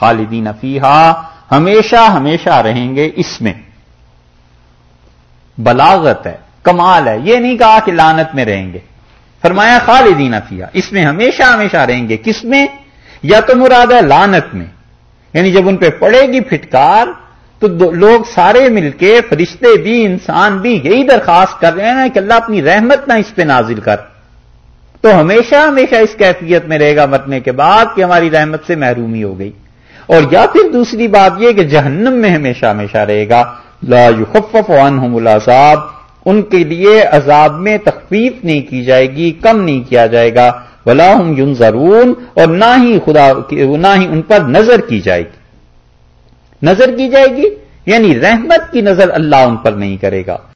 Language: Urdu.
خالدین فیحا ہمیشہ ہمیشہ رہیں گے اس میں۔ بلاغت ہے، کمال ہے، یہ نہیں کہا کہ لانت میں رہیں گے۔ فرمایا، خالدین فیحا اس میں ہمیشہ ہمیشہ رہیں گے۔ کس میں؟ یا تو مراد ہے لانت میں۔ یعنی جب ان پہ پڑے گی پھٹکار، تو لوگ سارے مل کے، فرشتے بھی، انسان بھی، یہی درخواست کر رہے ہیں کہ اللہ اپنی رحمت نہ اس پہ نازل کر۔ تو ہمیشہ ہمیشہ اس کیفیت میں رہے گا، مرنے کے بعد کہ ہماری رحمت سے محرومی ہو گئی۔ اور یا پھر دوسری بات یہ کہ جہنم میں ہمیشہ ہمیشہ رہے گا۔ لا یخفف عنہم العذاب۔ ان کے لیے عذاب میں تخفیف نہیں کی جائے گی، کم نہیں کیا جائے گا۔ ولا ہم یون اور نہ ہی خدا نہ ہی ان پر نظر کی جائے گی۔ نظر کی جائے گی؟ یعنی رحمت کی نظر اللہ ان پر نہیں کرے گا۔